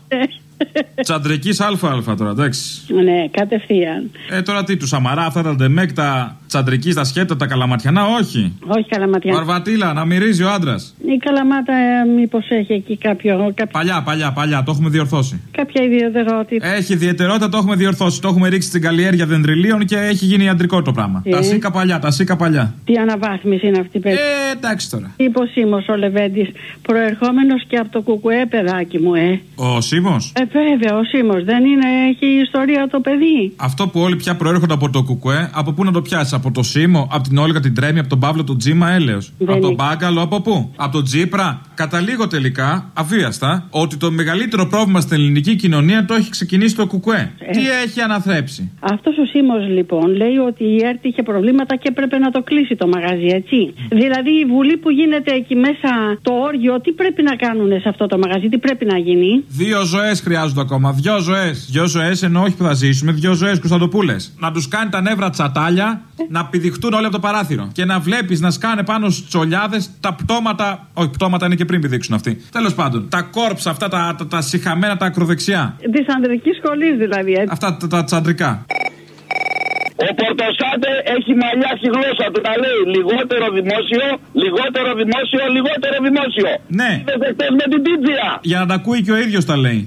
Τσαντρικής ΑΑ τώρα, εντάξει. ναι, κατευθείαν. Ε, τώρα τι, τους Σαμαρά, αυτά τα ντεμέκ, τα τσαντρικής, τα σκέτα, τα καλαματιανά, όχι. Όχι καλαματιά. Βαρβατήλα, να μυρίζει ο άντρας. Η καλαμάτα, ε, μήπως έχει εκεί κάποιο, κάποιο, Παλιά, παλιά, παλιά, το έχουμε διορθώσει. κάποια ιδιαιτερότητα. Έχει ιδιαιτερότητα, το έχουμε διορθώσει. Το έχουμε ρίξει στην καλλιέργεια δεντριλίων και έχει γίνει ιατρικό το πράγμα. Ε. Τα σίκα παλιά, τα σίκα παλιά. Τι αναβάθμιση είναι αυτή, παιδί. Ε, εντάξει τώρα. Είπε ο Σίμος ο Λεβέντης, προερχόμενος και από το κουκουέ, παιδάκι μου, ε. Ο Σίμω. Ε, βέβαια, ο Σίμος δεν είναι, έχει ιστορία το παιδί. Αυτό που όλοι πια προέρχονται από το κουκουέ, από πού να το πιάσει, από το Σίμω, από την Όλγα την Τρέμι, από τον Παύλο τον Τζίμα έλεος. Δεν Από τον είναι. Μπάγκαλο, από πού; Από τον Τζίπρα. Καταλήγω τελικά, αβίαστα, ότι το μεγαλύτερο πρόβλημα στην ελληνική κοινωνία το έχει ξεκινήσει το κουκουέ. Ε. Τι έχει αναθρέψει; Αυτός ο Σίμος λοιπόν λέει ότι η ΕΡΤ είχε προβλήματα και έπρεπε να το κλείσει το μαγαζί, έτσι. Δηλαδή η βουλή που γίνεται εκεί μέσα, το όργιο, τι πρέπει να κάνουν σε αυτό το μαγαζί, τι πρέπει να γίνει; Δύο ζωές χρειάζονται ακόμα. Δύο ζωές. Δύο ζωές εννοώ όχι που θα ζήσουμε. Δύο ζωές Κωνσταντοπούλες. Να τους κάνει τα νεύρα τσατάλια, να πηδηχτούν όλοι από το παράθυρο. Και να βλέπεις να σκάνε πάνω στις τσολιάδες τα πτώματα. Όχι, πτώματα είναι και πριν πηδήξουν αυτοί. Τέλος πάντων, τα κόρψα αυτά, τα, τα, τα συχαμένα, τα ακροδεξιά. Τη ανδρική σχολή δηλαδή, έτσι. Αυτά τα, τα τσαντρικά. Ο Πορτοσάντε έχει μαλλιά στη γλώσσα του. Τα λέει λιγότερο δημόσιο, λιγότερο δημόσιο, λιγότερο δημόσιο. Ναι. Είδες εχθές με την πίτζια. Για να τα ακούει και ο ίδιος τα λέει.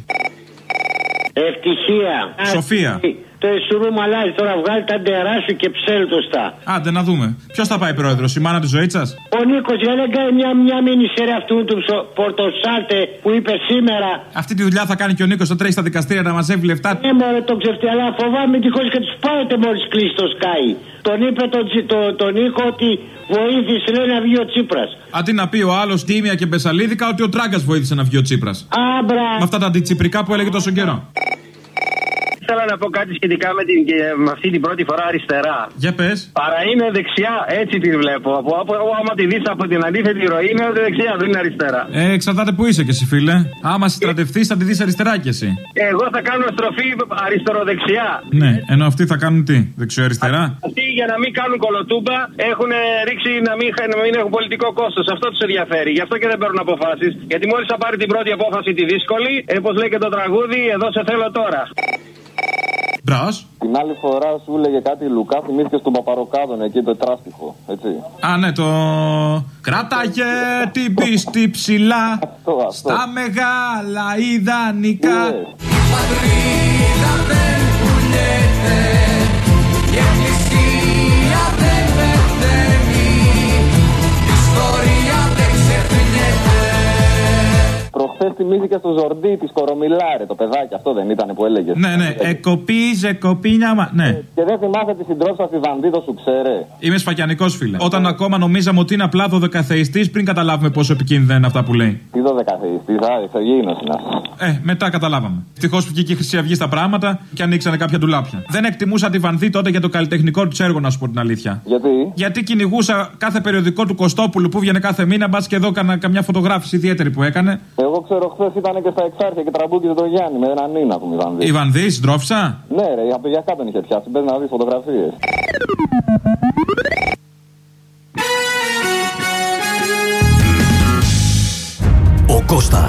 Ευτυχία. Σοφία. Το εσουρούμ αλλάζει τώρα, βγάλει τα ντερά σου και ψέλτωστα. Άντε να δούμε. Ποιος θα πάει πρόεδρος, η μάνα της ζωή σα. Ο Νίκος για να κάνει μια, μια μινισέρια αυτού του ψο- Πορτοσάλτε που είπε σήμερα. Αυτή τη δουλειά θα κάνει και ο Νίκος. Θα τρέχει στα δικαστήρια να μαζεύει λεφτά. Ναι, μωρέ, τον ξεφτεί, αλλά φοβάμαι τυχώ και τους πάρετε μόλις κλείσει το σκάι. Τον είπε τον, Τσι- το, τον Νίκο ότι βοήθησε, λέει να βγει ο Τσίπρας. Αντί να πει ο άλλος τίμια και μπεσαλίδικα ότι ο Τράγκας βοήθησε να βγει ο Τσίπρας. Άμπρα. Με αυτά τα αντιτσιπρικά που έλεγε τόσο καιρό. Ήθελα να πω κάτι σχετικά με, την, και με αυτή την πρώτη φορά αριστερά. Για πες. Παρά είναι δεξιά, έτσι τη βλέπω. Από, από, άμα τη δεις από την αντίθετη ροή, είναι δεξιά, δεν είναι αριστερά. Ε, εξαρτάται που είσαι και εσύ, φίλε. Άμα συστρατευτεί, θα τη δεις αριστερά κι εσύ. Εγώ θα κάνω στροφή αριστεροδεξιά. Ναι, ενώ αυτοί θα κάνουν τι, δεξιοαριστερά; Αυτοί για να μην κάνουν κολοτούμπα έχουν ρίξει να μην, να μην έχουν πολιτικό κόστος. Αυτό τους ενδιαφέρει. Γι' αυτό και δεν παίρνουν αποφάσεις. Γιατί μόλις θα πάρει την πρώτη απόφαση τη δύσκολη, ε, όπως λέει και το τραγούδι, εδώ σε θέλω τώρα. Μπρος. Την άλλη φορά σου έλεγε κάτι Λουκά, θυμήθηκε στον Παπαροκάδον εκεί το τράστιχο. Έτσι. Α, ναι, το. Κράταγε την πίστη ψηλά. Στα μεγάλα ιδανικά. Πατρίδα Χθες θυμήθηκε στο Ζορντί της Κορομιλάρε, το παιδάκι αυτό δεν ήταν που έλεγες. Ναι, ναι. Εκοπή, ζεκοπή, νιάμα. Ναι. Και δεν θυμάσαι τη συντρόφισσα στη Βανδίτο σου, ξέρε. Είμαι σφακιανικός φίλε. Όταν ακόμα νομίζαμε ότι είναι απλά δωδεκαθεϊστής πριν καταλάβουμε πόσο επικίνδυνα είναι αυτά που λέει. Τι δωδεκαθεϊστής, θα εξωγήινος είναι. Ε, μετά καταλάβαμε. Ευτυχώς που βγήκε η Χρυσή Αυγή στα πράγματα και ανοίξανε κάποια ντουλάπια. Δεν εκτιμούσα τη Βανδί τότε για το καλλιτεχνικό του έργο, να σου πω την αλήθεια. Γιατί; Γιατί κυνηγούσα κάθε περιοδικό του Κωστόπουλου που βγαίνει κάθε μήνα, μπας και δω κάνα καμιά φωτογράφηση ιδιαίτερη που έκανε. Εγώ ξέρω χθες ήταν και στα Εξάρχεια και τραμπούκι τον Γιάννη με έναν Νίνα που μου Η Βανδί, συντρόφισα. Ναι, ρε, από για κάτω τον είχε πιάσει. Μπες να δεις φωτογραφίες. Ο Κώστας